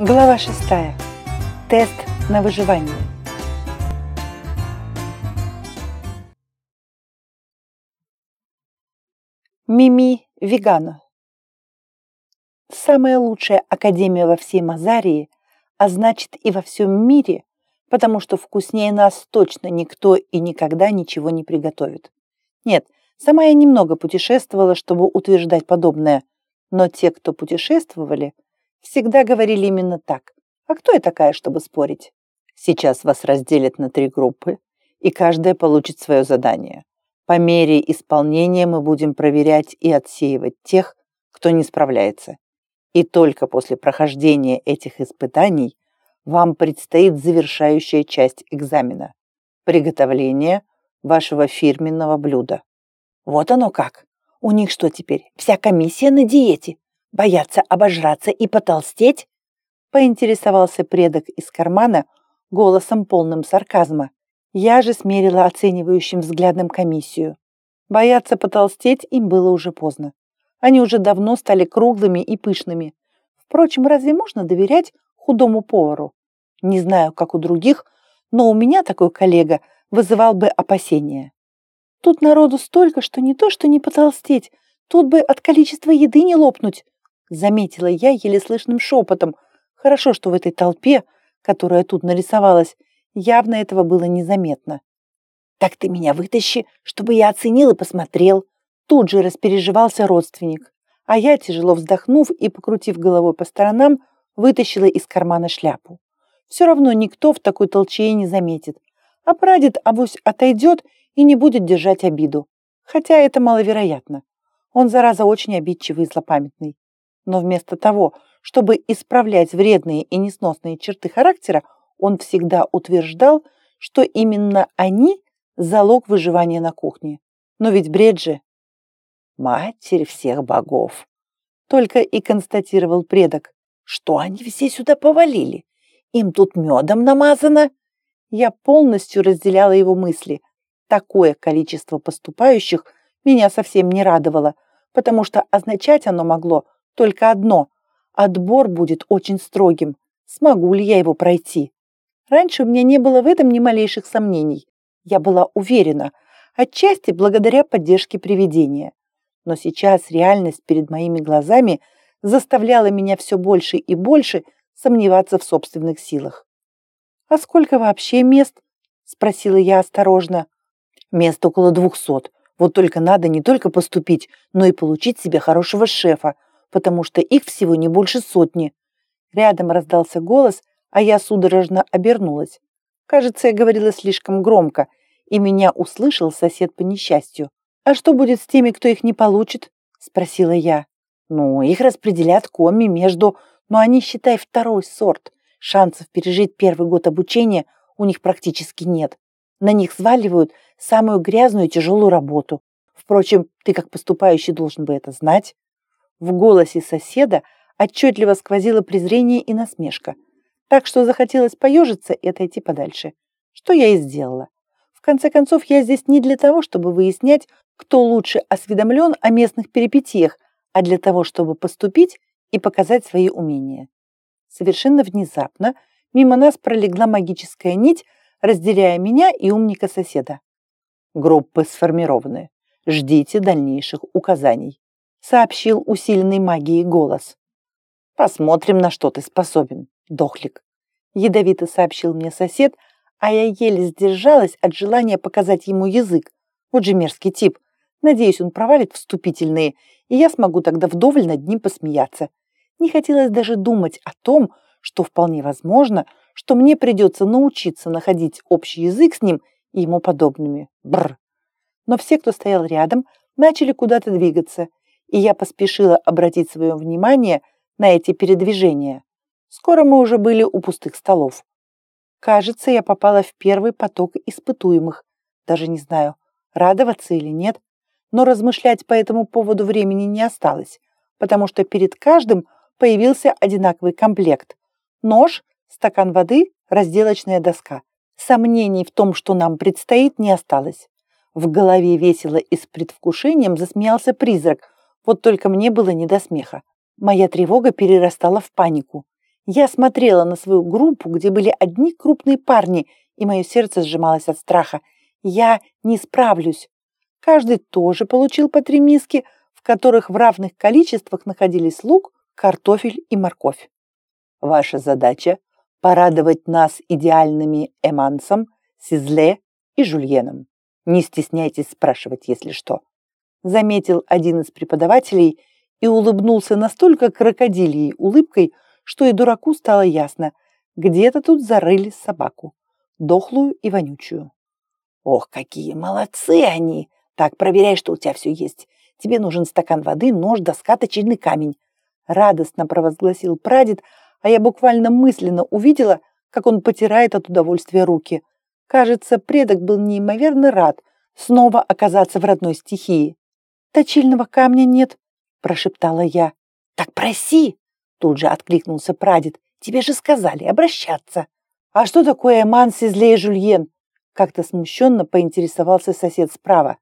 Глава 6. Тест на выживание. Мими Вегана. Самая лучшая академия во всей Мазарии, а значит и во всем мире, потому что вкуснее нас точно никто и никогда ничего не приготовит. Нет, сама я немного путешествовала, чтобы утверждать подобное, но те, кто путешествовали, всегда говорили именно так. А кто я такая, чтобы спорить? Сейчас вас разделят на три группы, и каждая получит свое задание. По мере исполнения мы будем проверять и отсеивать тех, кто не справляется. И только после прохождения этих испытаний вам предстоит завершающая часть экзамена – приготовление вашего фирменного блюда. Вот оно как. У них что теперь, вся комиссия на диете? Боятся обожраться и потолстеть? Поинтересовался предок из кармана голосом полным сарказма. Я же смерила оценивающим взглядом комиссию. Бояться потолстеть им было уже поздно. Они уже давно стали круглыми и пышными. Впрочем, разве можно доверять худому повару? Не знаю, как у других, но у меня такой коллега вызывал бы опасения. Тут народу столько, что не то, что не потолстеть, тут бы от количества еды не лопнуть, заметила я еле слышным шепотом. Хорошо, что в этой толпе, которая тут нарисовалась, Явно этого было незаметно. «Так ты меня вытащи, чтобы я оценил и посмотрел». Тут же распереживался родственник. А я, тяжело вздохнув и покрутив головой по сторонам, вытащила из кармана шляпу. Все равно никто в такой толчее не заметит. А прадед авось отойдет и не будет держать обиду. Хотя это маловероятно. Он, зараза, очень обидчивый и злопамятный. Но вместо того, чтобы исправлять вредные и несносные черты характера, он всегда утверждал, что именно они – залог выживания на кухне. Но ведь бред же. Матерь всех богов. Только и констатировал предок. Что они все сюда повалили? Им тут медом намазано? Я полностью разделяла его мысли. Такое количество поступающих меня совсем не радовало, потому что означать оно могло только одно – отбор будет очень строгим. Смогу ли я его пройти? Раньше у меня не было в этом ни малейших сомнений. Я была уверена, отчасти благодаря поддержке привидения. Но сейчас реальность перед моими глазами заставляла меня все больше и больше сомневаться в собственных силах. «А сколько вообще мест?» – спросила я осторожно. «Мест около двухсот. Вот только надо не только поступить, но и получить себе хорошего шефа, потому что их всего не больше сотни». Рядом раздался голос, а я судорожно обернулась. Кажется, я говорила слишком громко, и меня услышал сосед по несчастью. «А что будет с теми, кто их не получит?» – спросила я. «Ну, их распределят коми между... Но они, считай, второй сорт. Шансов пережить первый год обучения у них практически нет. На них сваливают самую грязную и тяжелую работу. Впрочем, ты как поступающий должен бы это знать». В голосе соседа отчетливо сквозило презрение и насмешка – так что захотелось поежиться и отойти подальше. Что я и сделала. В конце концов, я здесь не для того, чтобы выяснять, кто лучше осведомлен о местных перипетиях, а для того, чтобы поступить и показать свои умения. Совершенно внезапно мимо нас пролегла магическая нить, разделяя меня и умника соседа. Группы сформированы. Ждите дальнейших указаний, сообщил усиленный магией голос. Посмотрим, на что ты способен дохлик», — ядовито сообщил мне сосед, а я еле сдержалась от желания показать ему язык. Вот же мерзкий тип. Надеюсь, он провалит вступительные, и я смогу тогда вдоволь над ним посмеяться. Не хотелось даже думать о том, что вполне возможно, что мне придется научиться находить общий язык с ним и ему подобными. Бррр. Но все, кто стоял рядом, начали куда-то двигаться, и я поспешила обратить свое внимание на эти передвижения. Скоро мы уже были у пустых столов. Кажется, я попала в первый поток испытуемых. Даже не знаю, радоваться или нет. Но размышлять по этому поводу времени не осталось, потому что перед каждым появился одинаковый комплект. Нож, стакан воды, разделочная доска. Сомнений в том, что нам предстоит, не осталось. В голове весело и с предвкушением засмеялся призрак, вот только мне было не до смеха. Моя тревога перерастала в панику. Я смотрела на свою группу, где были одни крупные парни, и мое сердце сжималось от страха. Я не справлюсь. Каждый тоже получил по три миски, в которых в равных количествах находились лук, картофель и морковь. Ваша задача – порадовать нас идеальными эмансом, сизле и жульеном. Не стесняйтесь спрашивать, если что. Заметил один из преподавателей и улыбнулся настолько крокодильей улыбкой, что и дураку стало ясно, где-то тут зарыли собаку, дохлую и вонючую. «Ох, какие молодцы они! Так, проверяй, что у тебя все есть. Тебе нужен стакан воды, нож, доска, точильный камень». Радостно провозгласил прадед, а я буквально мысленно увидела, как он потирает от удовольствия руки. Кажется, предок был неимоверно рад снова оказаться в родной стихии. «Точильного камня нет», – прошептала я. «Так проси!» Тут же откликнулся прадед. Тебе же сказали обращаться. А что такое Эман Сизле и Жульен? Как-то смущенно поинтересовался сосед справа.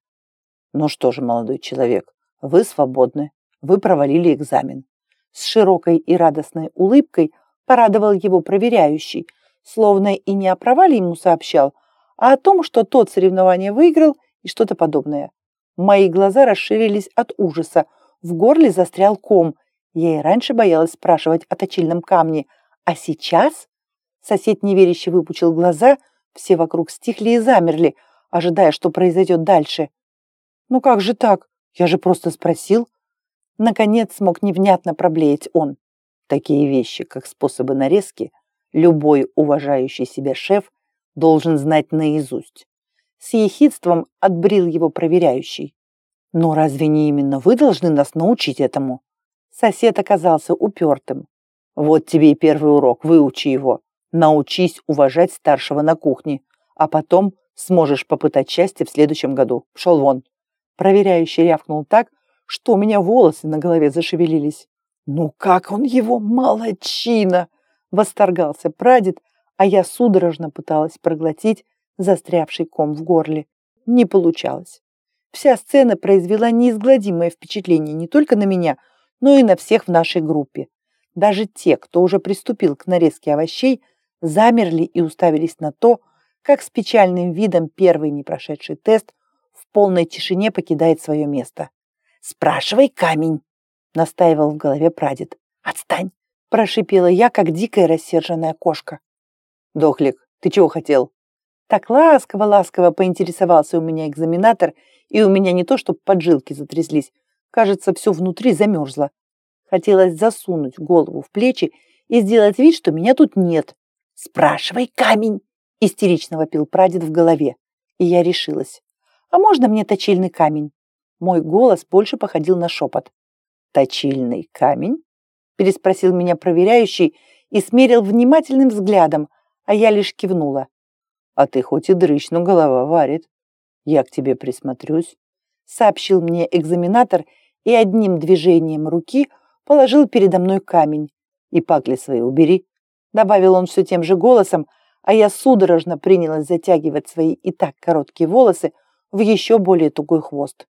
Ну что же, молодой человек, вы свободны. Вы провалили экзамен. С широкой и радостной улыбкой порадовал его проверяющий, словно и не о провале ему сообщал, а о том, что тот соревнование выиграл и что-то подобное. Мои глаза расширились от ужаса, в горле застрял ком, я и раньше боялась спрашивать о точильном камне, а сейчас... Сосед неверяще выпучил глаза, все вокруг стихли и замерли, ожидая, что произойдет дальше. «Ну как же так? Я же просто спросил». Наконец смог невнятно проблеять он. Такие вещи, как способы нарезки, любой уважающий себя шеф должен знать наизусть. С ехидством отбрил его проверяющий. «Но разве не именно вы должны нас научить этому?» Сосед оказался упертым. Вот тебе и первый урок, выучи его. Научись уважать старшего на кухне, а потом сможешь попытать счастье в следующем году. Пшел вон. Проверяющий рявкнул так, что у меня волосы на голове зашевелились. «Ну как он его, молодчина!» – восторгался прадед, а я судорожно пыталась проглотить застрявший ком в горле. Не получалось. Вся сцена произвела неизгладимое впечатление не только на меня – но и на всех в нашей группе. Даже те, кто уже приступил к нарезке овощей, замерли и уставились на то, как с печальным видом первый не прошедший тест в полной тишине покидает свое место. «Спрашивай камень!» — настаивал в голове прадед. «Отстань!» — прошипела я, как дикая рассерженная кошка. «Дохлик, ты чего хотел?» Так ласково-ласково поинтересовался у меня экзаменатор, и у меня не то, чтобы поджилки затряслись, Кажется, все внутри замерзло. Хотелось засунуть голову в плечи и сделать вид, что меня тут нет. «Спрашивай, камень!» – истерично вопил прадед в голове. И я решилась. «А можно мне точильный камень?» Мой голос больше походил на шепот. «Точильный камень?» – переспросил меня проверяющий и смерил внимательным взглядом, а я лишь кивнула. «А ты хоть и дрыщ, но голова варит. Я к тебе присмотрюсь», – сообщил мне экзаменатор и одним движением руки положил передо мной камень. «И пакли свои убери», — добавил он все тем же голосом, а я судорожно принялась затягивать свои и так короткие волосы в еще более тугой хвост.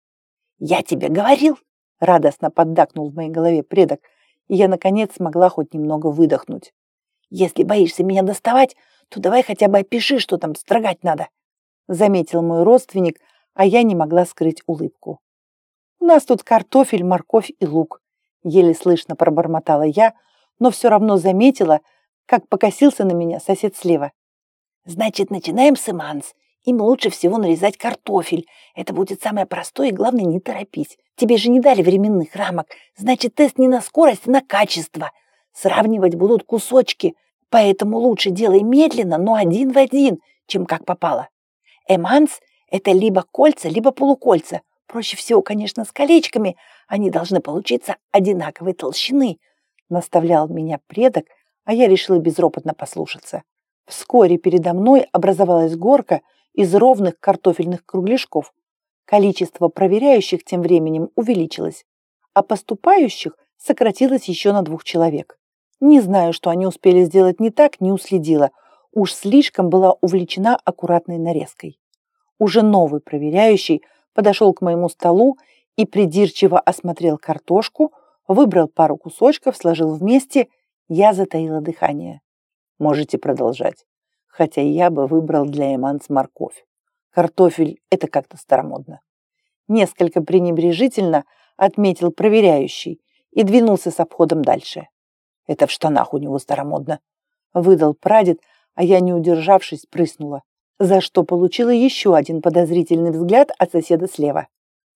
«Я тебе говорил!» — радостно поддакнул в моей голове предок, и я, наконец, смогла хоть немного выдохнуть. «Если боишься меня доставать, то давай хотя бы опиши, что там строгать надо», — заметил мой родственник, а я не могла скрыть улыбку. У нас тут картофель, морковь и лук. Еле слышно пробормотала я, но все равно заметила, как покосился на меня сосед слева. Значит, начинаем с эманс. Им лучше всего нарезать картофель. Это будет самое простое и, главное, не торопись. Тебе же не дали временных рамок. Значит, тест не на скорость, а на качество. Сравнивать будут кусочки. Поэтому лучше делай медленно, но один в один, чем как попало. Эманс – это либо кольца, либо полукольца. Проще всего, конечно, с колечками. Они должны получиться одинаковой толщины. Наставлял меня предок, а я решила безропотно послушаться. Вскоре передо мной образовалась горка из ровных картофельных кругляшков. Количество проверяющих тем временем увеличилось, а поступающих сократилось еще на двух человек. Не знаю, что они успели сделать не так, не уследила. Уж слишком была увлечена аккуратной нарезкой. Уже новый проверяющий – подошел к моему столу и придирчиво осмотрел картошку, выбрал пару кусочков, сложил вместе Я затаила дыхание. Можете продолжать. Хотя я бы выбрал для Эманс морковь. Картофель – это как-то старомодно. Несколько пренебрежительно отметил проверяющий и двинулся с обходом дальше. Это в штанах у него старомодно. Выдал прадед, а я, не удержавшись, прыснула, за что получила еще один подозрительный взгляд от соседа слева.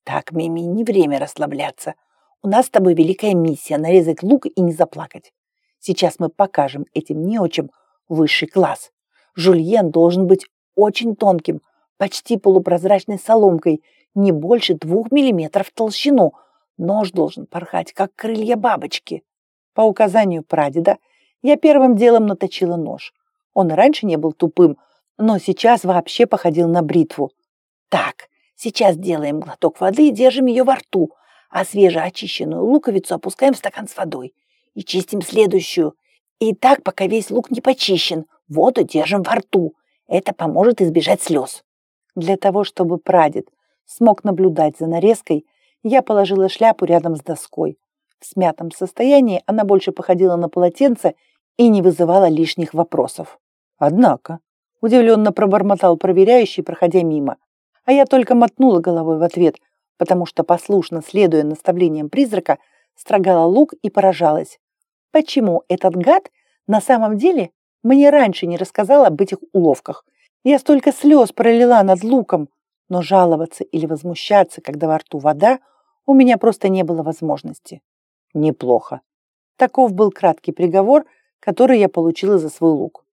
«Так, Мими, не время расслабляться. У нас с тобой великая миссия – нарезать лук и не заплакать. Сейчас мы покажем этим неочам высший класс. Жульен должен быть очень тонким, почти полупрозрачной соломкой, не больше двух миллиметров в толщину. Нож должен порхать, как крылья бабочки. По указанию прадеда я первым делом наточила нож. Он раньше не был тупым, но сейчас вообще походил на бритву. Так, сейчас делаем глоток воды и держим ее во рту, а свежеочищенную луковицу опускаем в стакан с водой и чистим следующую. И так, пока весь лук не почищен, воду держим во рту. Это поможет избежать слез. Для того, чтобы прадед смог наблюдать за нарезкой, я положила шляпу рядом с доской. В смятом состоянии она больше походила на полотенце и не вызывала лишних вопросов. Однако, удивленно пробормотал проверяющий, проходя мимо, а я только мотнула головой в ответ, потому что, послушно следуя наставлениям призрака, строгала лук и поражалась. Почему этот гад на самом деле мне раньше не рассказал об этих уловках? Я столько слез пролила над луком, но жаловаться или возмущаться, когда во рту вода, у меня просто не было возможности. Неплохо. Таков был краткий приговор, который я получила за свой лук.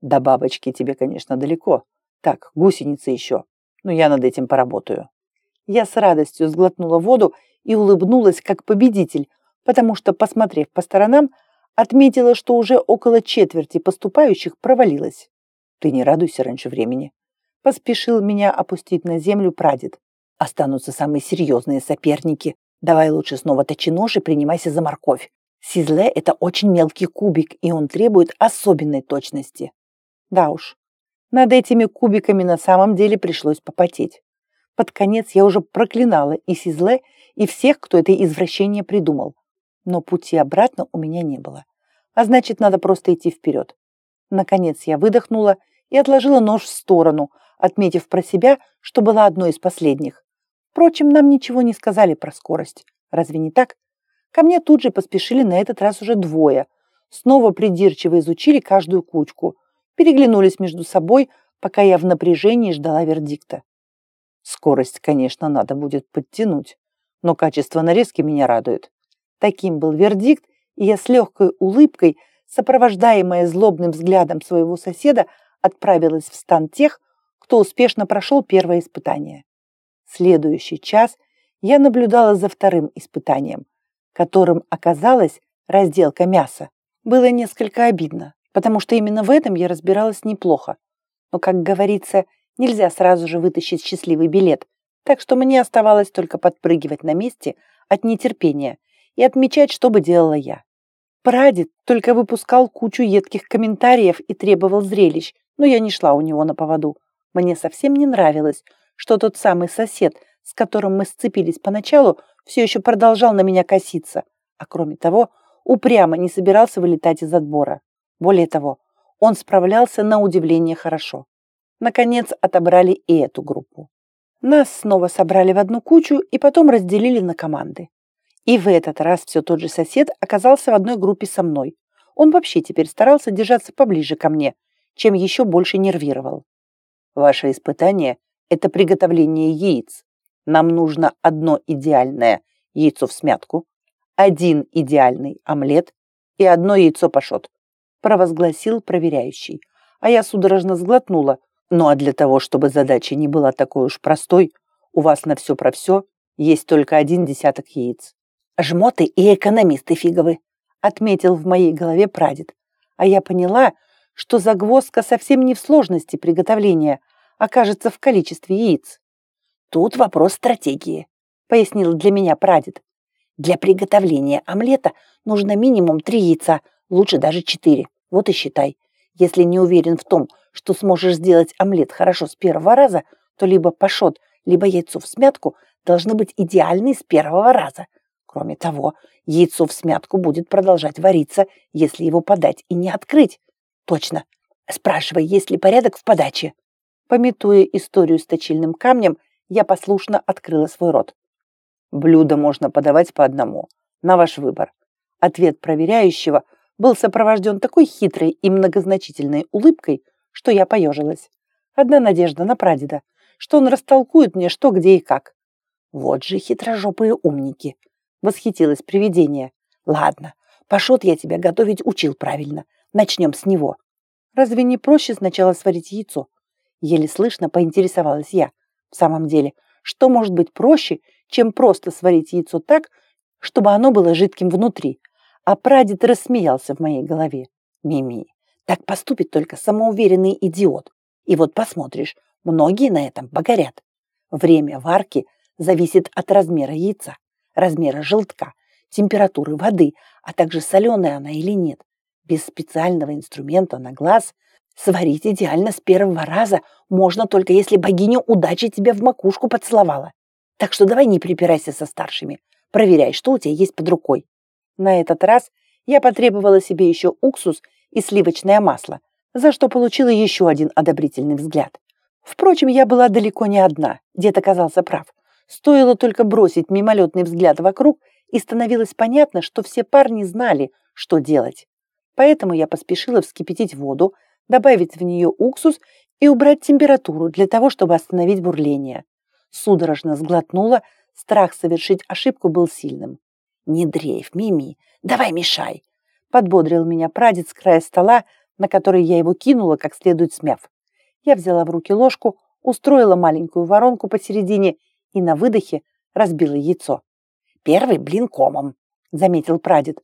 До бабочки тебе, конечно, далеко. Так, гусеницы еще. Но я над этим поработаю. Я с радостью сглотнула воду и улыбнулась как победитель, потому что, посмотрев по сторонам, отметила, что уже около четверти поступающих провалилось. Ты не радуйся раньше времени. Поспешил меня опустить на землю прадед. Останутся самые серьезные соперники. Давай лучше снова точи нож и принимайся за морковь. Сизле – это очень мелкий кубик, и он требует особенной точности. Да уж, над этими кубиками на самом деле пришлось попотеть. Под конец я уже проклинала и Сизле, и всех, кто это извращение придумал. Но пути обратно у меня не было. А значит, надо просто идти вперед. Наконец я выдохнула и отложила нож в сторону, отметив про себя, что была одной из последних. Впрочем, нам ничего не сказали про скорость. Разве не так? Ко мне тут же поспешили на этот раз уже двое. Снова придирчиво изучили каждую кучку. Переглянулись между собой, пока я в напряжении ждала вердикта. Скорость, конечно, надо будет подтянуть, но качество нарезки меня радует. Таким был вердикт, и я с легкой улыбкой, сопровождаемая злобным взглядом своего соседа, отправилась в стан тех, кто успешно прошел первое испытание. Следующий час я наблюдала за вторым испытанием, которым оказалась разделка мяса. Было несколько обидно, потому что именно в этом я разбиралась неплохо. Но, как говорится, нельзя сразу же вытащить счастливый билет, так что мне оставалось только подпрыгивать на месте от нетерпения и отмечать, что бы делала я. Прадед только выпускал кучу едких комментариев и требовал зрелищ, но я не шла у него на поводу. Мне совсем не нравилось, что тот самый сосед, с которым мы сцепились поначалу, все еще продолжал на меня коситься, а кроме того, упрямо не собирался вылетать из отбора. Более того, он справлялся на удивление хорошо. Наконец отобрали и эту группу. Нас снова собрали в одну кучу и потом разделили на команды. И в этот раз все тот же сосед оказался в одной группе со мной. Он вообще теперь старался держаться поближе ко мне, чем еще больше нервировал. Ваше испытание – это приготовление яиц. Нам нужно одно идеальное яйцо в смятку, один идеальный омлет и одно яйцо пашот, провозгласил проверяющий. А я судорожно сглотнула. Ну а для того, чтобы задача не была такой уж простой, у вас на все про все есть только один десяток яиц. Жмоты и экономисты фиговы, отметил в моей голове прадед. А я поняла, что загвоздка совсем не в сложности приготовления, а кажется в количестве яиц. Тут вопрос стратегии, пояснил для меня прадед. Для приготовления омлета нужно минимум три яйца, лучше даже четыре. Вот и считай. Если не уверен в том, что сможешь сделать омлет хорошо с первого раза, то либо пашот, либо яйцо в смятку должны быть идеальны с первого раза. Кроме того, яйцо в смятку будет продолжать вариться, если его подать и не открыть. Точно. Спрашивай, есть ли порядок в подаче. Пометуя историю с точильным камнем, я послушно открыла свой рот. Блюдо можно подавать по одному, на ваш выбор. Ответ проверяющего был сопровожден такой хитрой и многозначительной улыбкой, что я поежилась. Одна надежда на прадеда, что он растолкует мне что, где и как. Вот же хитрожопые умники. Восхитилось привидение. Ладно, Пашот я тебя готовить учил правильно. Начнем с него. Разве не проще сначала сварить яйцо? Еле слышно поинтересовалась я. В самом деле, что может быть проще, чем просто сварить яйцо так, чтобы оно было жидким внутри? А прадед рассмеялся в моей голове. Мими, так поступит только самоуверенный идиот. И вот посмотришь, многие на этом погорят. Время варки зависит от размера яйца, размера желтка, температуры воды, а также соленая она или нет. Без специального инструмента на глаз сварить идеально с первого раза можно только если богиня удачи тебя в макушку поцеловала. Так что давай не припирайся со старшими. Проверяй, что у тебя есть под рукой. На этот раз я потребовала себе еще уксус и сливочное масло, за что получила еще один одобрительный взгляд. Впрочем, я была далеко не одна, дед оказался прав. Стоило только бросить мимолетный взгляд вокруг, и становилось понятно, что все парни знали, что делать. Поэтому я поспешила вскипятить воду, добавить в нее уксус и убрать температуру для того, чтобы остановить бурление. Судорожно сглотнула, страх совершить ошибку был сильным. «Не дрейф, Мими, давай мешай!» Подбодрил меня прадед с края стола, на который я его кинула, как следует смяв. Я взяла в руки ложку, устроила маленькую воронку посередине и на выдохе разбила яйцо. «Первый блин комом», — заметил прадед.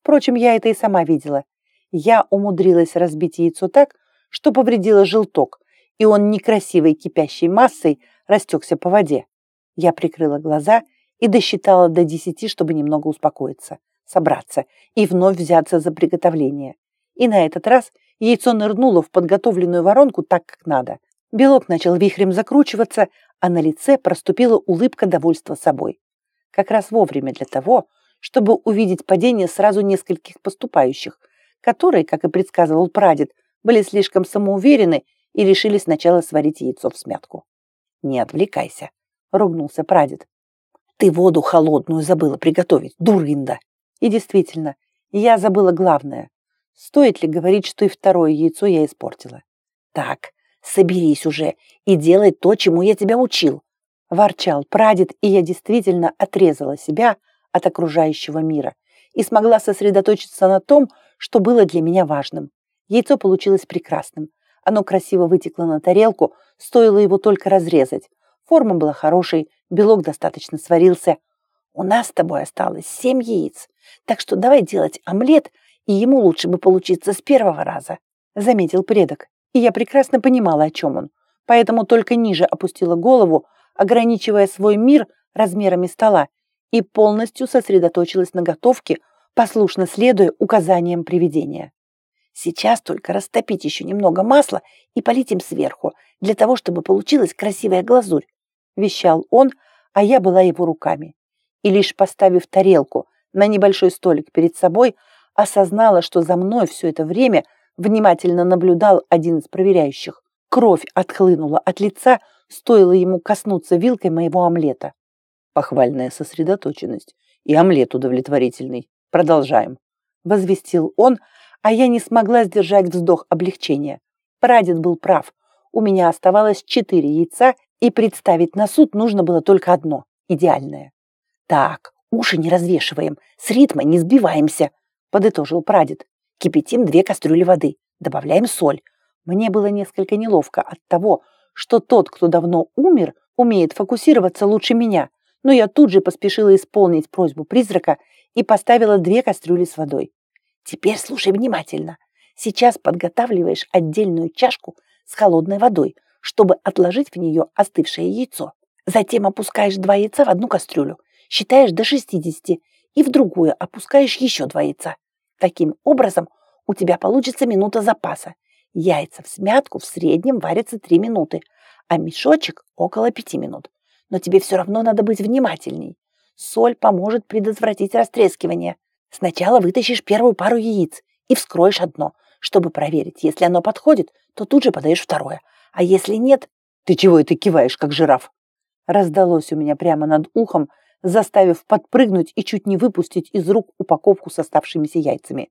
Впрочем, я это и сама видела. Я умудрилась разбить яйцо так, что повредила желток, и он некрасивой кипящей массой растекся по воде. Я прикрыла глаза и досчитала до десяти, чтобы немного успокоиться, собраться и вновь взяться за приготовление. И на этот раз яйцо нырнуло в подготовленную воронку так, как надо. Белок начал вихрем закручиваться, а на лице проступила улыбка довольства собой. Как раз вовремя для того, чтобы увидеть падение сразу нескольких поступающих, которые, как и предсказывал прадед, были слишком самоуверены и решили сначала сварить яйцо в смятку. «Не отвлекайся», — ругнулся прадед. «Ты воду холодную забыла приготовить, дурында!» И действительно, я забыла главное. Стоит ли говорить, что и второе яйцо я испортила? «Так, соберись уже и делай то, чему я тебя учил», — ворчал прадед, и я действительно отрезала себя от окружающего мира и смогла сосредоточиться на том, что было для меня важным. Яйцо получилось прекрасным. Оно красиво вытекло на тарелку, стоило его только разрезать. Форма была хорошей, белок достаточно сварился. У нас с тобой осталось семь яиц, так что давай делать омлет, и ему лучше бы получиться с первого раза», — заметил предок. И я прекрасно понимала, о чем он, поэтому только ниже опустила голову, ограничивая свой мир размерами стола, и полностью сосредоточилась на готовке, послушно следуя указаниям привидения. Сейчас только растопить еще немного масла и полить им сверху, для того, чтобы получилась красивая глазурь, вещал он, а я была его руками. И лишь поставив тарелку на небольшой столик перед собой, осознала, что за мной все это время внимательно наблюдал один из проверяющих. Кровь отхлынула от лица, стоило ему коснуться вилкой моего омлета. Похвальная сосредоточенность. И омлет удовлетворительный. Продолжаем. Возвестил он, а я не смогла сдержать вздох облегчения. Прадед был прав. У меня оставалось четыре яйца, и представить на суд нужно было только одно – идеальное. «Так, уши не развешиваем, с ритма не сбиваемся», – подытожил прадед. «Кипятим две кастрюли воды, добавляем соль. Мне было несколько неловко от того, что тот, кто давно умер, умеет фокусироваться лучше меня, но я тут же поспешила исполнить просьбу призрака и поставила две кастрюли с водой. Теперь слушай внимательно. Сейчас подготавливаешь отдельную чашку с холодной водой, чтобы отложить в нее остывшее яйцо. Затем опускаешь два яйца в одну кастрюлю, считаешь до 60 и в другую опускаешь еще два яйца. Таким образом, у тебя получится минута запаса. Яйца в смятку в среднем варятся 3 минуты, а мешочек около 5 минут. Но тебе все равно надо быть внимательней. Соль поможет предотвратить растрескивание. Сначала вытащишь первую пару яиц и вскроешь одно, чтобы проверить. Если оно подходит, то тут же подаешь второе. А если нет... Ты чего это киваешь, как жираф? Раздалось у меня прямо над ухом, заставив подпрыгнуть и чуть не выпустить из рук упаковку с оставшимися яйцами.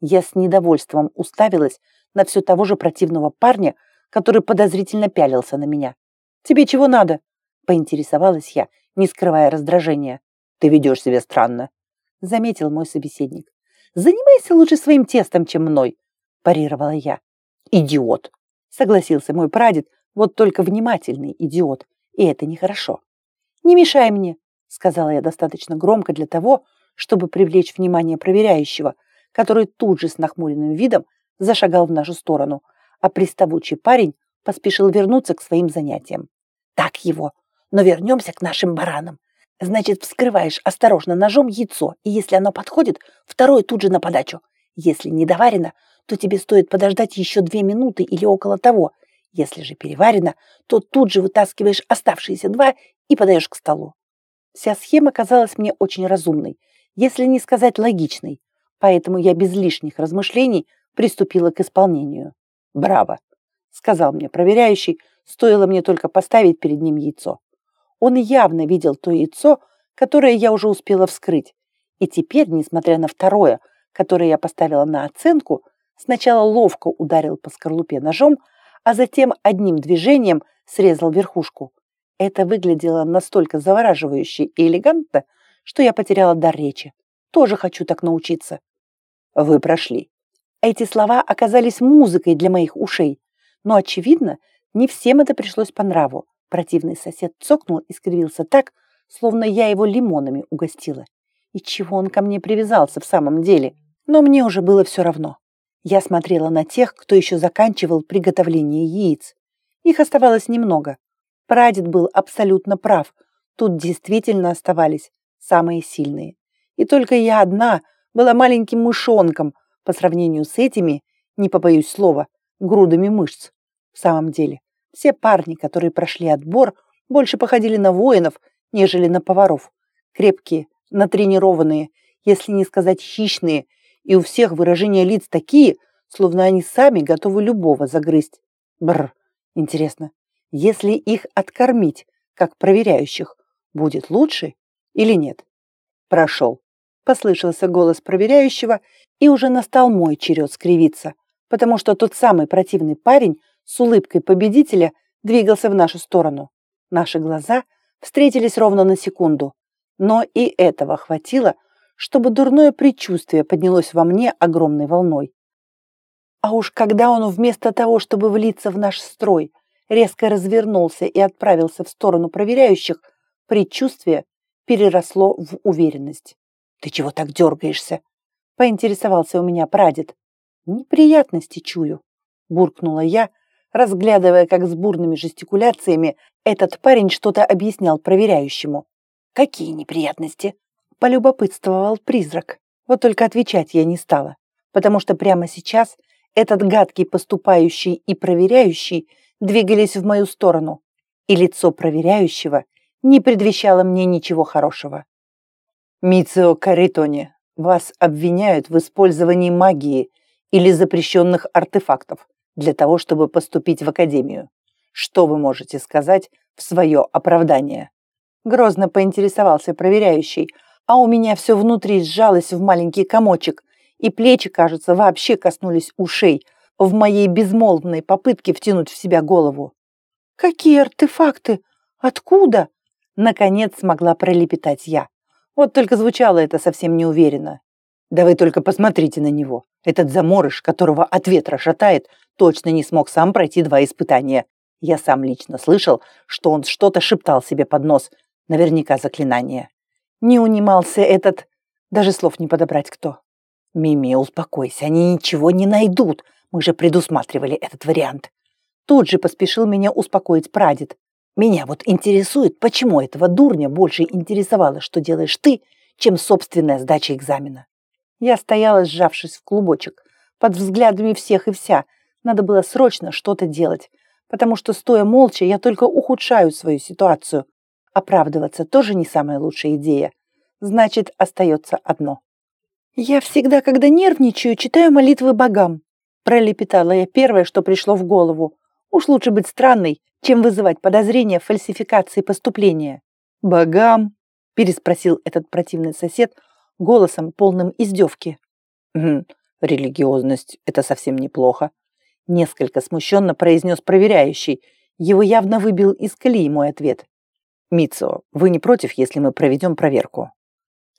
Я с недовольством уставилась на все того же противного парня, который подозрительно пялился на меня. «Тебе чего надо?» – поинтересовалась я, не скрывая раздражения. «Ты ведешь себя странно», – заметил мой собеседник. «Занимайся лучше своим тестом, чем мной», – парировала я. «Идиот», – согласился мой прадед, вот только внимательный идиот, и это нехорошо. «Не мешай мне», – сказала я достаточно громко для того, чтобы привлечь внимание проверяющего, который тут же с нахмуренным видом зашагал в нашу сторону, а приставучий парень поспешил вернуться к своим занятиям. «Так его, но вернемся к нашим баранам. Значит, вскрываешь осторожно ножом яйцо, и если оно подходит, второе тут же на подачу. Если не доварено, то тебе стоит подождать еще две минуты или около того. Если же переварено, то тут же вытаскиваешь оставшиеся два и подаешь к столу. Вся схема казалась мне очень разумной, если не сказать логичной, поэтому я без лишних размышлений приступила к исполнению. «Браво!» — сказал мне проверяющий, стоило мне только поставить перед ним яйцо. Он явно видел то яйцо, которое я уже успела вскрыть. И теперь, несмотря на второе, которое я поставила на оценку, сначала ловко ударил по скорлупе ножом, а затем одним движением срезал верхушку. Это выглядело настолько завораживающе и элегантно, что я потеряла дар речи. Тоже хочу так научиться. Вы прошли. Эти слова оказались музыкой для моих ушей, но, очевидно, не всем это пришлось по нраву. Противный сосед цокнул и скривился так, словно я его лимонами угостила. И чего он ко мне привязался в самом деле? Но мне уже было все равно. Я смотрела на тех, кто еще заканчивал приготовление яиц. Их оставалось немного. Прадед был абсолютно прав. Тут действительно оставались самые сильные. И только я одна была маленьким мышонком по сравнению с этими, не побоюсь слова, грудами мышц. В самом деле, все парни, которые прошли отбор, больше походили на воинов, нежели на поваров. Крепкие, натренированные, если не сказать хищные, и у всех выражения лиц такие, словно они сами готовы любого загрызть. Бррр, интересно, если их откормить, как проверяющих, будет лучше или нет? Прошел. Послышался голос проверяющего, и уже настал мой черед скривиться, потому что тот самый противный парень с улыбкой победителя двигался в нашу сторону. Наши глаза встретились ровно на секунду, но и этого хватило, чтобы дурное предчувствие поднялось во мне огромной волной. А уж когда он вместо того, чтобы влиться в наш строй, резко развернулся и отправился в сторону проверяющих, предчувствие переросло в уверенность. «Ты чего так дергаешься?» — поинтересовался у меня прадед. «Неприятности чую», — буркнула я, разглядывая, как с бурными жестикуляциями этот парень что-то объяснял проверяющему. «Какие неприятности?» – полюбопытствовал призрак. Вот только отвечать я не стала, потому что прямо сейчас этот гадкий поступающий и проверяющий двигались в мою сторону, и лицо проверяющего не предвещало мне ничего хорошего. «Мицио Каритоне, вас обвиняют в использовании магии или запрещенных артефактов для того, чтобы поступить в академию. Что вы можете сказать в свое оправдание?» Грозно поинтересовался проверяющий, а у меня все внутри сжалось в маленький комочек, и плечи, кажется, вообще коснулись ушей в моей безмолвной попытке втянуть в себя голову. «Какие артефакты? Откуда?» Наконец смогла пролепетать я. Вот только звучало это совсем неуверенно. Да вы только посмотрите на него. Этот заморыш, которого от ветра шатает, точно не смог сам пройти два испытания. Я сам лично слышал, что он что-то шептал себе под нос. Наверняка заклинание. Не унимался этот... Даже слов не подобрать кто. Мими, успокойся, они ничего не найдут. Мы же предусматривали этот вариант. Тут же поспешил меня успокоить прадед. Меня вот интересует, почему этого дурня больше интересовало, что делаешь ты, чем собственная сдача экзамена. Я стояла, сжавшись в клубочек, под взглядами всех и вся, надо было срочно что-то делать, потому что, стоя молча, я только ухудшаю свою ситуацию. Оправдываться тоже не самая лучшая идея. Значит, остается одно. «Я всегда, когда нервничаю, читаю молитвы богам», пролепетала я первое, что пришло в голову. Уж лучше быть странной, чем вызывать подозрения в фальсификации поступления. «Богам?» – переспросил этот противный сосед голосом, полным издевки. «Хм, религиозность – это совсем неплохо», – несколько смущенно произнес проверяющий. Его явно выбил из колеи мой ответ. «Митсо, вы не против, если мы проведем проверку?»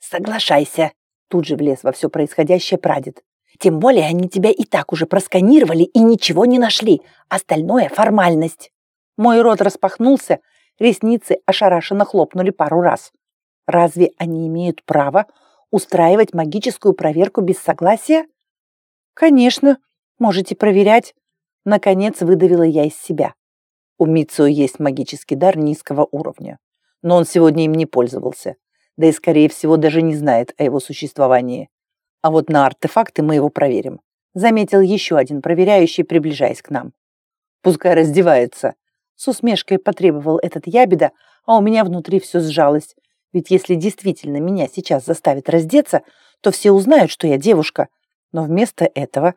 «Соглашайся», – тут же влез во все происходящее прадед. «Тем более они тебя и так уже просканировали и ничего не нашли. Остальное – формальность». Мой рот распахнулся, ресницы ошарашенно хлопнули пару раз. Разве они имеют право устраивать магическую проверку без согласия? Конечно, можете проверять. Наконец выдавила я из себя. У Митсу есть магический дар низкого уровня, но он сегодня им не пользовался, да и, скорее всего, даже не знает о его существовании. А вот на артефакты мы его проверим. Заметил еще один проверяющий, приближаясь к нам. Пускай раздевается, с усмешкой потребовал этот ябеда, а у меня внутри все сжалось. Ведь если действительно меня сейчас заставят раздеться, то все узнают, что я девушка. Но вместо этого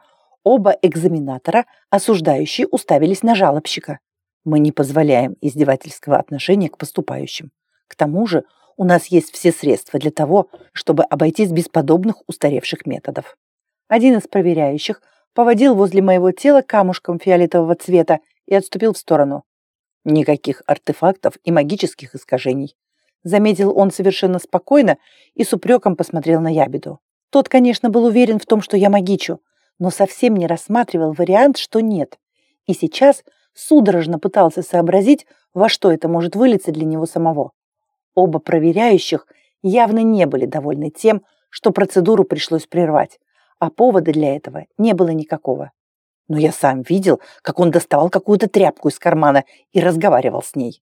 оба экзаменатора, осуждающие, уставились на жалобщика. Мы не позволяем издевательского отношения к поступающим. К тому же у нас есть все средства для того, чтобы обойтись без подобных устаревших методов. Один из проверяющих поводил возле моего тела камушком фиолетового цвета и отступил в сторону. Никаких артефактов и магических искажений. Заметил он совершенно спокойно и с упреком посмотрел на ябеду. Тот, конечно, был уверен в том, что я магичу, но совсем не рассматривал вариант, что нет. И сейчас судорожно пытался сообразить, во что это может вылиться для него самого. Оба проверяющих явно не были довольны тем, что процедуру пришлось прервать, а повода для этого не было никакого. Но я сам видел, как он доставал какую-то тряпку из кармана и разговаривал с ней.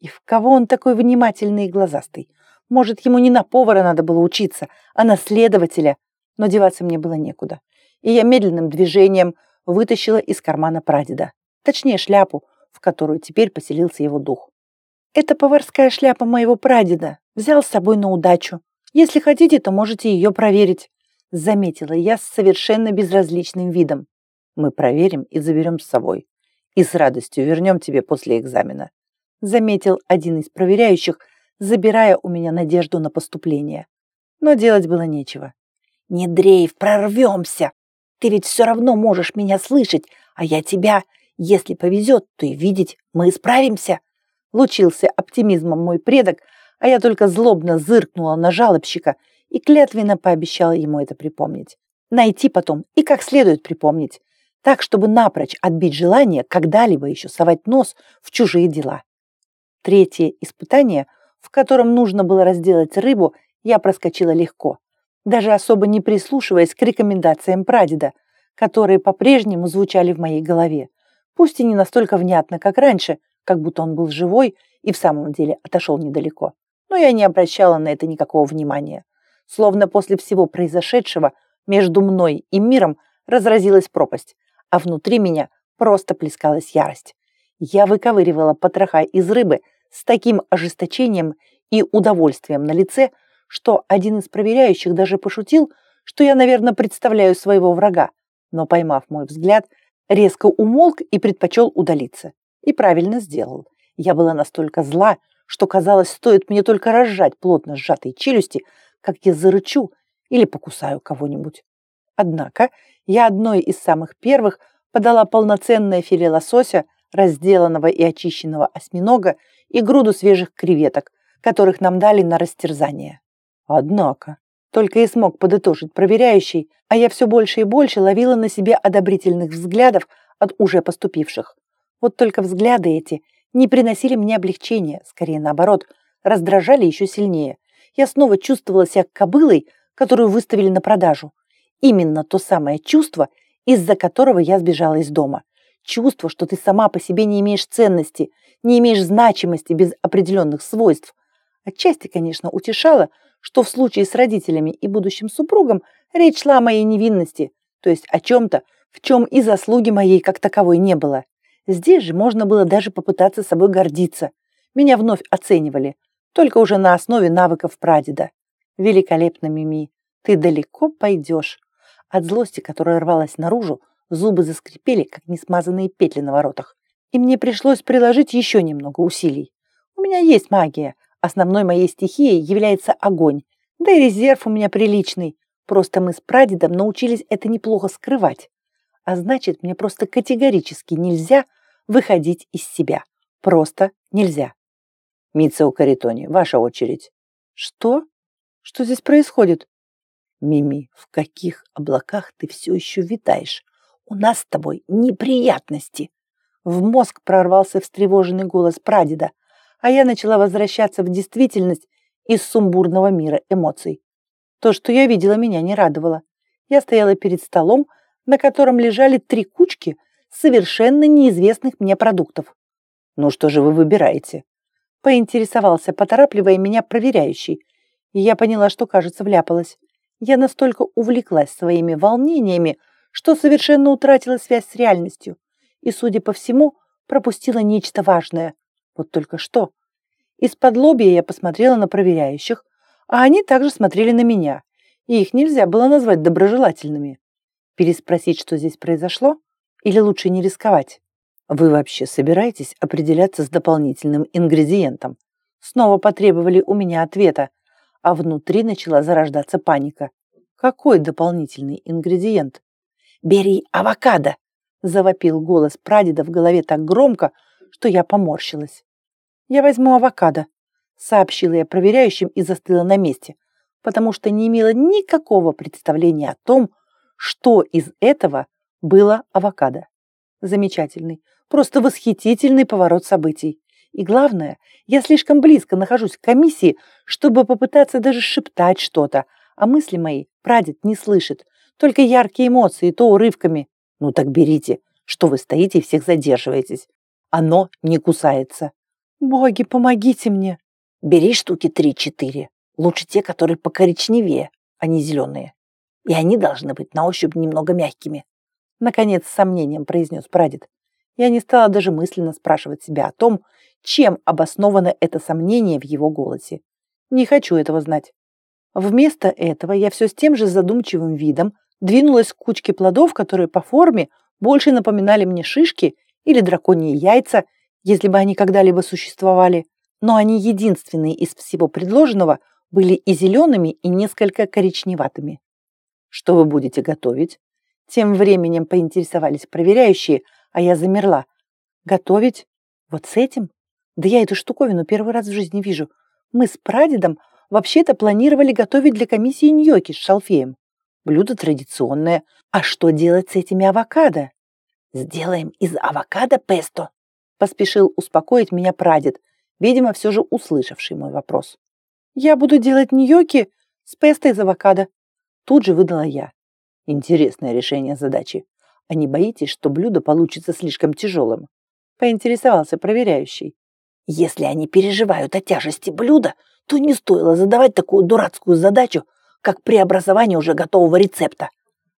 И в кого он такой внимательный и глазастый? Может, ему не на повара надо было учиться, а на следователя? Но деваться мне было некуда. И я медленным движением вытащила из кармана прадеда. Точнее, шляпу, в которую теперь поселился его дух. Это поварская шляпа моего прадеда. Взял с собой на удачу. Если хотите, то можете ее проверить. Заметила я с совершенно безразличным видом. Мы проверим и заберем с собой. И с радостью вернем тебе после экзамена», заметил один из проверяющих, забирая у меня надежду на поступление. Но делать было нечего. «Не дрейф, прорвемся! Ты ведь все равно можешь меня слышать, а я тебя. Если повезет, то и видеть мы справимся!» Лучился оптимизмом мой предок, а я только злобно зыркнула на жалобщика и клятвенно пообещала ему это припомнить. Найти потом и как следует припомнить так, чтобы напрочь отбить желание когда-либо еще совать нос в чужие дела. Третье испытание, в котором нужно было разделать рыбу, я проскочила легко, даже особо не прислушиваясь к рекомендациям прадеда, которые по-прежнему звучали в моей голове, пусть и не настолько внятно, как раньше, как будто он был живой и в самом деле отошел недалеко. Но я не обращала на это никакого внимания. Словно после всего произошедшего между мной и миром разразилась пропасть, а внутри меня просто плескалась ярость. Я выковыривала потроха из рыбы с таким ожесточением и удовольствием на лице, что один из проверяющих даже пошутил, что я, наверное, представляю своего врага, но, поймав мой взгляд, резко умолк и предпочел удалиться. И правильно сделал. Я была настолько зла, что казалось, стоит мне только разжать плотно сжатые челюсти, как я зарычу или покусаю кого-нибудь. Однако я одной из самых первых подала полноценное филе лосося, разделанного и очищенного осьминога и груду свежих креветок, которых нам дали на растерзание. Однако, только и смог подытожить проверяющий, а я все больше и больше ловила на себе одобрительных взглядов от уже поступивших. Вот только взгляды эти не приносили мне облегчения, скорее наоборот, раздражали еще сильнее. Я снова чувствовала себя кобылой, которую выставили на продажу, Именно то самое чувство, из-за которого я сбежала из дома. Чувство, что ты сама по себе не имеешь ценности, не имеешь значимости без определенных свойств. Отчасти, конечно, утешало, что в случае с родителями и будущим супругом речь шла о моей невинности, то есть о чем-то, в чем и заслуги моей как таковой не было. Здесь же можно было даже попытаться собой гордиться. Меня вновь оценивали, только уже на основе навыков прадеда. Великолепно, Мими. Ты далеко пойдешь. От злости, которая рвалась наружу, зубы заскрипели, как несмазанные петли на воротах. И мне пришлось приложить еще немного усилий. У меня есть магия. Основной моей стихией является огонь. Да и резерв у меня приличный. Просто мы с прадедом научились это неплохо скрывать. А значит, мне просто категорически нельзя выходить из себя. Просто нельзя. Митсо Каритони, ваша очередь. Что? Что здесь происходит? Мими, в каких облаках ты все еще витаешь? У нас с тобой неприятности. В мозг прорвался встревоженный голос прадеда, а я начала возвращаться в действительность из сумбурного мира эмоций. То, что я видела, меня не радовало. Я стояла перед столом, на котором лежали три кучки совершенно неизвестных мне продуктов. «Ну что же вы выбираете?» Поинтересовался, поторапливая меня проверяющий, и я поняла, что, кажется, вляпалась. Я настолько увлеклась своими волнениями, что совершенно утратила связь с реальностью и, судя по всему, пропустила нечто важное. Вот только что. Из-под лобья я посмотрела на проверяющих, а они также смотрели на меня, и их нельзя было назвать доброжелательными. Переспросить, что здесь произошло, или лучше не рисковать? Вы вообще собираетесь определяться с дополнительным ингредиентом? Снова потребовали у меня ответа, а внутри начала зарождаться паника. Какой дополнительный ингредиент? «Бери авокадо!» – завопил голос прадеда в голове так громко, что я поморщилась. «Я возьму авокадо», – сообщила я проверяющим и застыла на месте, потому что не имела никакого представления о том, что из этого было авокадо. Замечательный, просто восхитительный поворот событий. И главное, я слишком близко нахожусь к комиссии, чтобы попытаться даже шептать что-то, а мысли мои прадед не слышит, только яркие эмоции, то урывками. Ну так берите, что вы стоите и всех задерживаетесь. Оно не кусается. Боги, помогите мне. Бери штуки три-четыре. Лучше те, которые покоричневее, а не зеленые. И они должны быть на ощупь немного мягкими. Наконец, с сомнением произнес прадед. Я не стала даже мысленно спрашивать себя о том, чем обосновано это сомнение в его голосе. Не хочу этого знать. Вместо этого я все с тем же задумчивым видом двинулась к кучке плодов, которые по форме больше напоминали мне шишки или драконьи яйца, если бы они когда-либо существовали, но они единственные из всего предложенного были и зелеными, и несколько коричневатыми. Что вы будете готовить? Тем временем поинтересовались проверяющие, а я замерла. Готовить? Вот с этим? Да я эту штуковину первый раз в жизни вижу. Мы с прадедом вообще-то планировали готовить для комиссии ньоки с шалфеем. Блюдо традиционное. А что делать с этими авокадо? Сделаем из авокадо песто. Поспешил успокоить меня прадед, видимо, все же услышавший мой вопрос. Я буду делать ньоки с песто из авокадо. Тут же выдала я. Интересное решение задачи. А не боитесь, что блюдо получится слишком тяжелым? Поинтересовался проверяющий. Если они переживают о тяжести блюда, то не стоило задавать такую дурацкую задачу, как преобразование уже готового рецепта.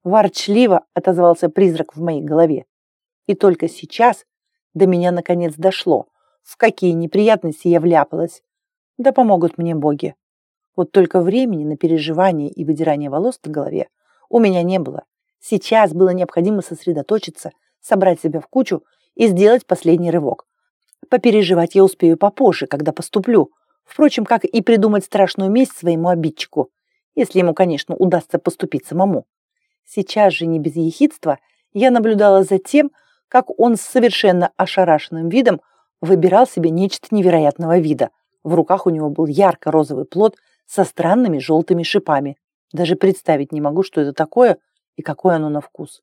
Ворчливо отозвался призрак в моей голове. И только сейчас до меня наконец дошло, в какие неприятности я вляпалась. Да помогут мне боги. Вот только времени на переживание и выдирание волос на голове у меня не было. Сейчас было необходимо сосредоточиться, собрать себя в кучу и сделать последний рывок. Попереживать я успею попозже, когда поступлю. Впрочем, как и придумать страшную месть своему обидчику, если ему, конечно, удастся поступить самому. Сейчас же не без ехидства я наблюдала за тем, как он с совершенно ошарашенным видом выбирал себе нечто невероятного вида. В руках у него был ярко-розовый плод со странными желтыми шипами. Даже представить не могу, что это такое и какое оно на вкус.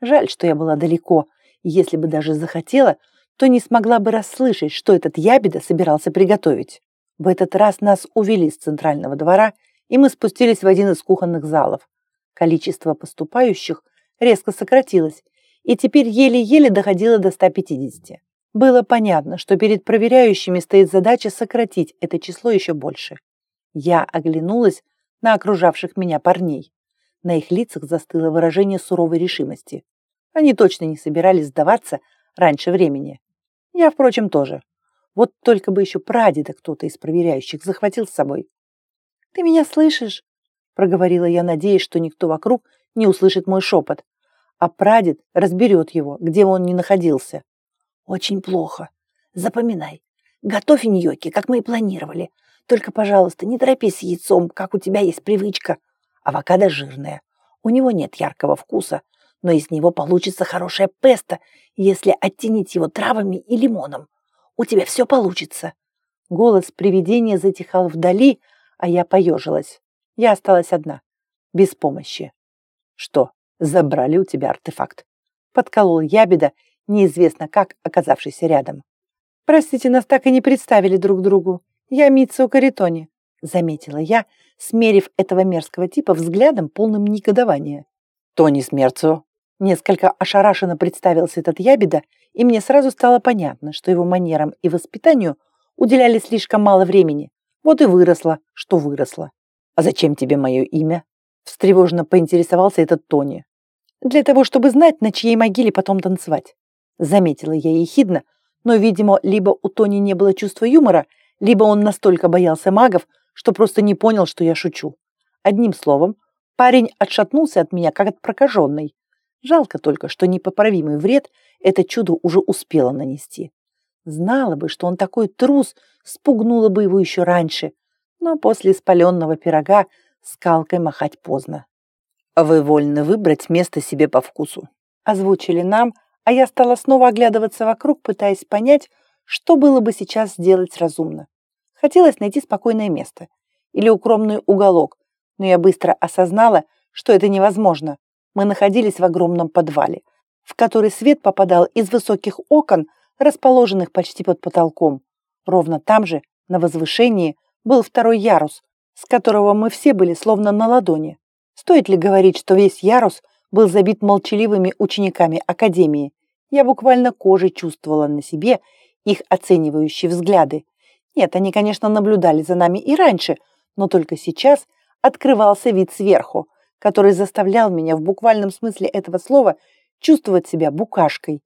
Жаль, что я была далеко, и если бы даже захотела, то не смогла бы расслышать, что этот ябеда собирался приготовить. В этот раз нас увели с центрального двора, и мы спустились в один из кухонных залов. Количество поступающих резко сократилось, и теперь еле-еле доходило до 150. Было понятно, что перед проверяющими стоит задача сократить это число еще больше. Я оглянулась на окружавших меня парней. На их лицах застыло выражение суровой решимости. Они точно не собирались сдаваться раньше времени. Я, впрочем, тоже. Вот только бы еще прадеда кто-то из проверяющих захватил с собой. «Ты меня слышишь?» — проговорила я, надеясь, что никто вокруг не услышит мой шепот, а прадед разберет его, где он не находился. «Очень плохо. Запоминай. Готовь ньокки, как мы и планировали. Только, пожалуйста, не торопись с яйцом, как у тебя есть привычка. Авокадо жирное. У него нет яркого вкуса, но из него получится хорошее песто, если оттенить его травами и лимоном. У тебя все получится». Голос привидения затихал вдали, а я поежилась. Я осталась одна, без помощи. Что, забрали у тебя артефакт? Подколол ябеда, неизвестно как оказавшийся рядом. Простите, нас так и не представили друг другу. Я Митсо Каритони, заметила я, смерив этого мерзкого типа взглядом, полным негодования. Тони Смерцо. Несколько ошарашенно представился этот ябеда, и мне сразу стало понятно, что его манерам и воспитанию уделяли слишком мало времени. Вот и выросла, что выросла. «А зачем тебе мое имя?» Встревоженно поинтересовался этот Тони. «Для того, чтобы знать, на чьей могиле потом танцевать». Заметила я ехидно, но, видимо, либо у Тони не было чувства юмора, либо он настолько боялся магов, что просто не понял, что я шучу. Одним словом, парень отшатнулся от меня, как от прокаженной. Жалко только, что непоправимый вред это чудо уже успело нанести. Знала бы, что он такой трус, спугнула бы его еще раньше, но после спаленного пирога скалкой махать поздно. «Вы вольны выбрать место себе по вкусу», — озвучили нам, а я стала снова оглядываться вокруг, пытаясь понять, что было бы сейчас сделать разумно. Хотелось найти спокойное место или укромный уголок, но я быстро осознала, что это невозможно. Мы находились в огромном подвале, в который свет попадал из высоких окон, расположенных почти под потолком. Ровно там же, на возвышении, был второй ярус, с которого мы все были словно на ладони. Стоит ли говорить, что весь ярус был забит молчаливыми учениками Академии? Я буквально кожей чувствовала на себе их оценивающие взгляды. Нет, они, конечно, наблюдали за нами и раньше, но только сейчас открывался вид сверху, который заставлял меня в буквальном смысле этого слова чувствовать себя букашкой.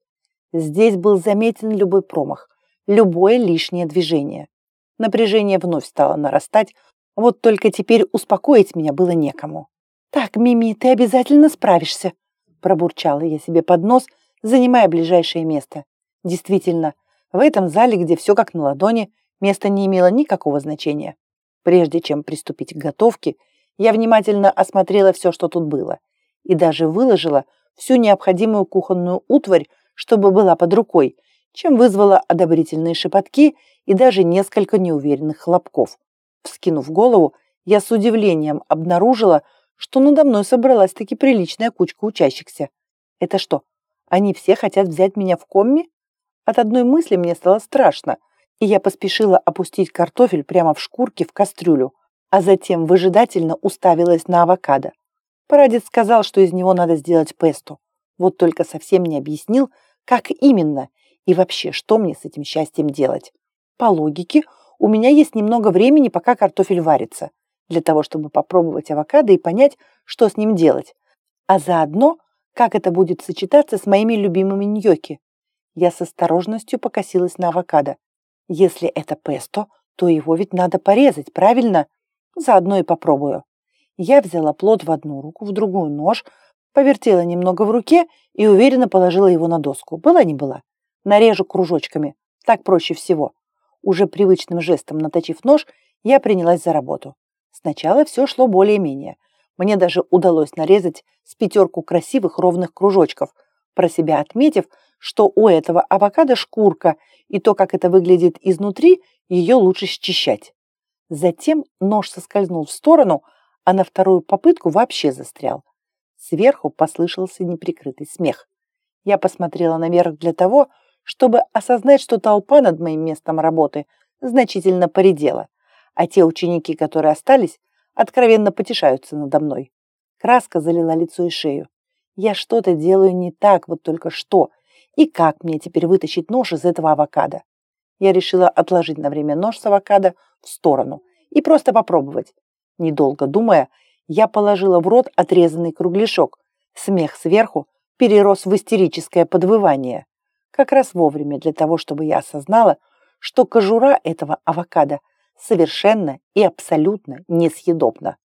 Здесь был заметен любой промах, любое лишнее движение. Напряжение вновь стало нарастать, вот только теперь успокоить меня было некому. «Так, Мими, ты обязательно справишься», – пробурчала я себе под нос, занимая ближайшее место. Действительно, в этом зале, где все как на ладони, место не имело никакого значения. Прежде чем приступить к готовке, я внимательно осмотрела все, что тут было, и даже выложила всю необходимую кухонную утварь, чтобы была под рукой, чем вызвала одобрительные шепотки и даже несколько неуверенных хлопков. Вскинув голову, я с удивлением обнаружила, что надо мной собралась таки приличная кучка учащихся. Это что, они все хотят взять меня в комми? От одной мысли мне стало страшно, и я поспешила опустить картофель прямо в шкурке в кастрюлю, а затем выжидательно уставилась на авокадо. Прадед сказал, что из него надо сделать песто. Вот только совсем не объяснил, как именно и вообще, что мне с этим счастьем делать. По логике, у меня есть немного времени, пока картофель варится, для того, чтобы попробовать авокадо и понять, что с ним делать. А заодно, как это будет сочетаться с моими любимыми ньоки. Я с осторожностью покосилась на авокадо. Если это песто, то его ведь надо порезать, правильно? Заодно и попробую. Я взяла плод в одну руку, в другую нож, повертела немного в руке и уверенно положила его на доску. Была не была. Нарежу кружочками. Так проще всего. Уже привычным жестом наточив нож, я принялась за работу. Сначала все шло более-менее. Мне даже удалось нарезать с пятерку красивых ровных кружочков, про себя отметив, что у этого авокадо шкурка, и то, как это выглядит изнутри, ее лучше счищать. Затем нож соскользнул в сторону, а на вторую попытку вообще застрял. Сверху послышался неприкрытый смех. Я посмотрела наверх для того, чтобы осознать, что толпа над моим местом работы значительно поредела, а те ученики, которые остались, откровенно потешаются надо мной. Краска залила лицо и шею. Я что-то делаю не так, вот только что. И как мне теперь вытащить нож из этого авокадо? Я решила отложить на время нож с авокадо в сторону и просто попробовать. Недолго думая, я положила в рот отрезанный кругляшок. Смех сверху перерос в истерическое подвывание. Как раз вовремя для того, чтобы я осознала, что кожура этого авокадо совершенно и абсолютно несъедобно.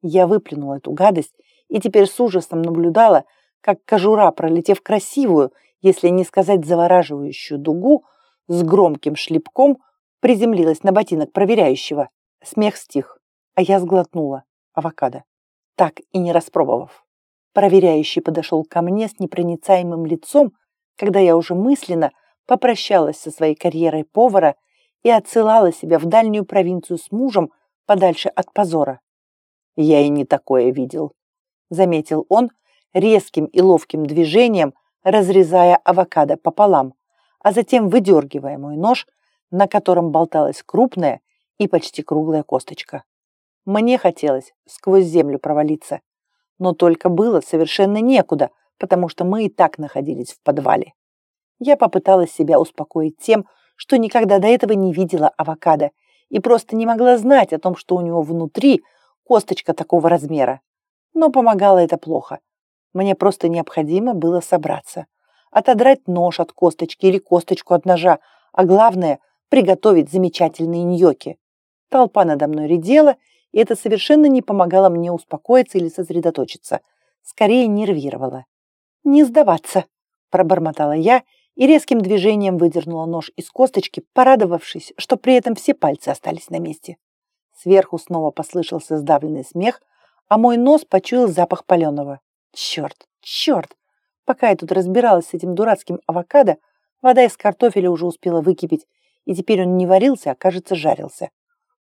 Я выплюнула эту гадость и теперь с ужасом наблюдала, как кожура, пролетев красивую, если не сказать завораживающую дугу, с громким шлепком приземлилась на ботинок проверяющего. Смех стих, а я сглотнула авокадо, так и не распробовав. Проверяющий подошел ко мне с непроницаемым лицом, когда я уже мысленно попрощалась со своей карьерой повара и отсылала себя в дальнюю провинцию с мужем подальше от позора. «Я и не такое видел», — заметил он резким и ловким движением, разрезая авокадо пополам, а затем выдергивая мой нож, на котором болталась крупная и почти круглая косточка. Мне хотелось сквозь землю провалиться, но только было совершенно некуда, потому что мы и так находились в подвале. Я попыталась себя успокоить тем, что никогда до этого не видела авокадо и просто не могла знать о том, что у него внутри косточка такого размера. Но помогало это плохо. Мне просто необходимо было собраться. Отодрать нож от косточки или косточку от ножа, а главное – приготовить замечательные ньоки. Толпа надо мной редела, и это совершенно не помогало мне успокоиться или сосредоточиться. Скорее нервировало. «Не сдаваться», – пробормотала я и резким движением выдернула нож из косточки, порадовавшись, что при этом все пальцы остались на месте. Сверху снова послышался сдавленный смех, а мой нос почуял запах паленого. Черт, черт! Пока я тут разбиралась с этим дурацким авокадо, вода из картофеля уже успела выкипеть, и теперь он не варился, а, кажется, жарился.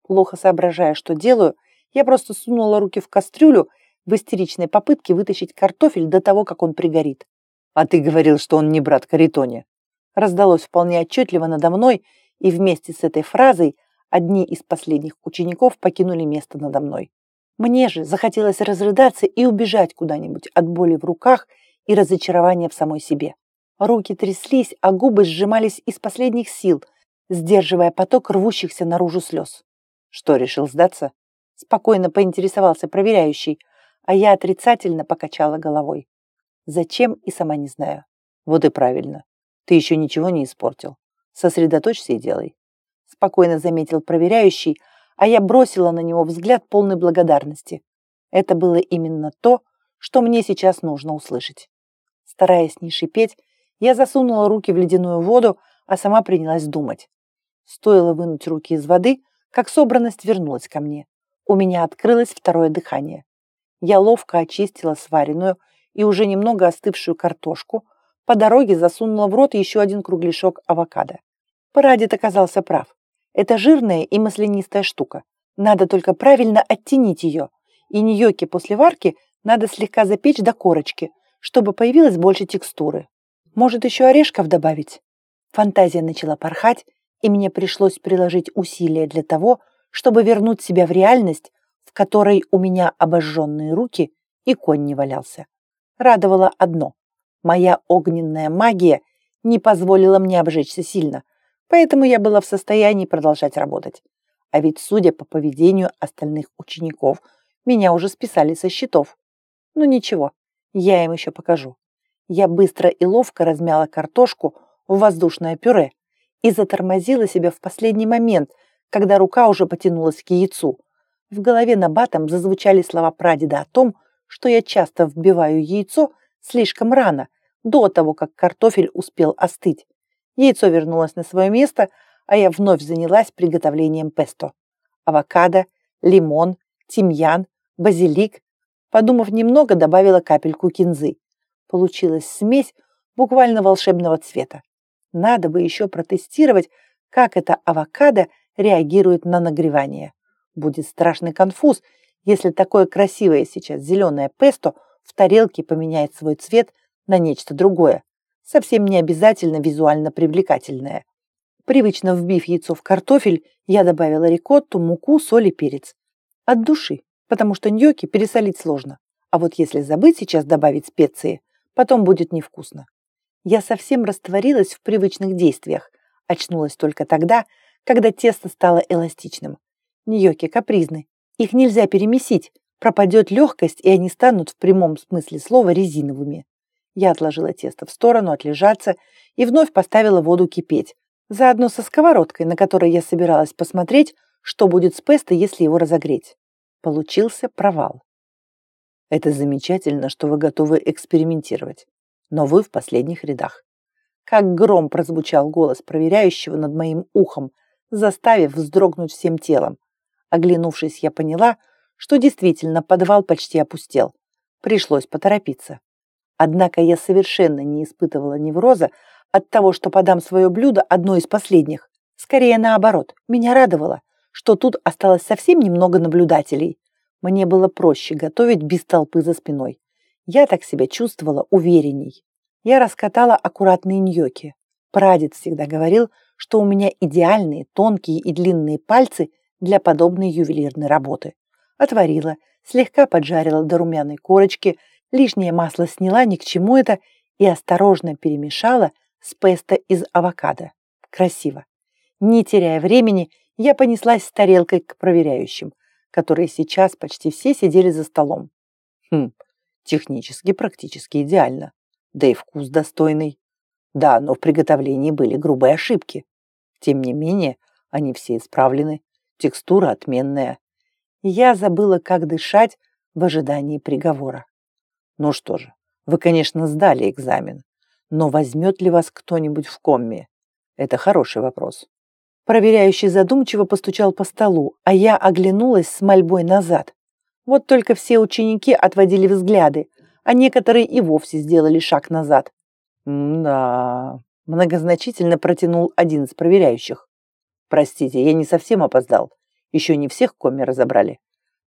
Плохо соображая, что делаю, я просто сунула руки в кастрюлю в истеричной попытке вытащить картофель до того, как он пригорит. «А ты говорил, что он не брат Каритоне!» Раздалось вполне отчетливо надо мной, и вместе с этой фразой одни из последних учеников покинули место надо мной. Мне же захотелось разрыдаться и убежать куда-нибудь от боли в руках и разочарования в самой себе. Руки тряслись, а губы сжимались из последних сил, сдерживая поток рвущихся наружу слез. Что, решил сдаться? Спокойно поинтересовался проверяющий, а я отрицательно покачала головой. Зачем и сама не знаю. Вот и правильно. Ты еще ничего не испортил. Сосредоточься и делай. Спокойно заметил проверяющий, а я бросила на него взгляд полной благодарности. Это было именно то, что мне сейчас нужно услышать. Стараясь не шипеть, я засунула руки в ледяную воду, а сама принялась думать. Стоило вынуть руки из воды, как собранность вернулась ко мне. У меня открылось второе дыхание. Я ловко очистила сваренную и уже немного остывшую картошку, по дороге засунула в рот еще один кругляшок авокадо. Парадит оказался прав. Это жирная и маслянистая штука. Надо только правильно оттенить ее. И ньоки после варки надо слегка запечь до корочки, чтобы появилось больше текстуры. Может, еще орешков добавить? Фантазия начала порхать, и мне пришлось приложить усилия для того, чтобы вернуть себя в реальность, в которой у меня обожженные руки и конь не валялся радовало одно. Моя огненная магия не позволила мне обжечься сильно, поэтому я была в состоянии продолжать работать. А ведь, судя по поведению остальных учеников, меня уже списали со счетов. Ну ничего, я им еще покажу. Я быстро и ловко размяла картошку в воздушное пюре и затормозила себя в последний момент, когда рука уже потянулась к яйцу. В голове на батом зазвучали слова прадеда о том, что я часто вбиваю яйцо слишком рано, до того, как картофель успел остыть. Яйцо вернулось на свое место, а я вновь занялась приготовлением песто. Авокадо, лимон, тимьян, базилик. Подумав немного, добавила капельку кинзы. Получилась смесь буквально волшебного цвета. Надо бы еще протестировать, как это авокадо реагирует на нагревание. Будет страшный конфуз, если такое красивое сейчас зеленое песто в тарелке поменяет свой цвет на нечто другое, совсем не обязательно визуально привлекательное. Привычно вбив яйцо в картофель, я добавила рикотту, муку, соль и перец. От души, потому что ньоки пересолить сложно. А вот если забыть сейчас добавить специи, потом будет невкусно. Я совсем растворилась в привычных действиях, очнулась только тогда, когда тесто стало эластичным. Ньоки капризны, их нельзя перемесить, пропадет легкость, и они станут в прямом смысле слова резиновыми. Я отложила тесто в сторону, отлежаться, и вновь поставила воду кипеть, заодно со сковородкой, на которой я собиралась посмотреть, что будет с песто, если его разогреть. Получился провал. Это замечательно, что вы готовы экспериментировать, но вы в последних рядах. Как гром прозвучал голос проверяющего над моим ухом, заставив вздрогнуть всем телом. Оглянувшись, я поняла, что действительно подвал почти опустел. Пришлось поторопиться. Однако я совершенно не испытывала невроза от того, что подам свое блюдо одно из последних. Скорее наоборот, меня радовало, что тут осталось совсем немного наблюдателей. Мне было проще готовить без толпы за спиной. Я так себя чувствовала уверенней. Я раскатала аккуратные ньоки. Прадед всегда говорил, что у меня идеальные тонкие и длинные пальцы для подобной ювелирной работы. Отварила, слегка поджарила до румяной корочки, лишнее масло сняла, ни к чему это, и осторожно перемешала с песто из авокадо. Красиво. Не теряя времени, я понеслась с тарелкой к проверяющим, которые сейчас почти все сидели за столом. Хм, технически практически идеально. Да и вкус достойный. Да, но в приготовлении были грубые ошибки. Тем не менее, они все исправлены. Текстура отменная. Я забыла, как дышать в ожидании приговора. Ну что же, вы, конечно, сдали экзамен, но возьмет ли вас кто-нибудь в комме? Это хороший вопрос. Проверяющий задумчиво постучал по столу, а я оглянулась с мольбой назад. Вот только все ученики отводили взгляды, а некоторые и вовсе сделали шаг назад. «Да...» – многозначительно протянул один из проверяющих. «Простите, я не совсем опоздал. Еще не всех коми разобрали».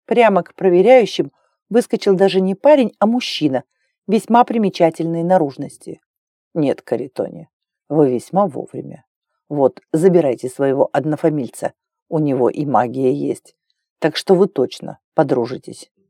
Прямо к проверяющим выскочил даже не парень, а мужчина, весьма примечательной наружности. Нет, Каритони, вы весьма вовремя. Вот, забирайте своего однофамильца, у него и магия есть, так что вы точно подружитесь.